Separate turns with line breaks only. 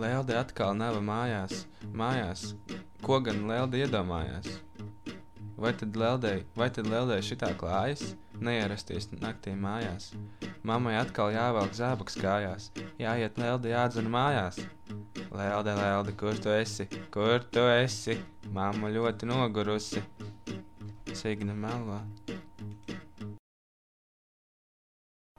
Lelde atkal nav mājās. Mājās. Ko gan Lelde iedomājās? Vai tad Leldei, vai tad Leldei šitā klājas? Neierasties naktī mājās. Mammai atkal jāvelk zābaks kājās. Jāiet Lelde jādzen mājās. Lelde, Lelde, kur tu esi? Kur tu esi? Mamma ļoti nogurusi. Signa melo.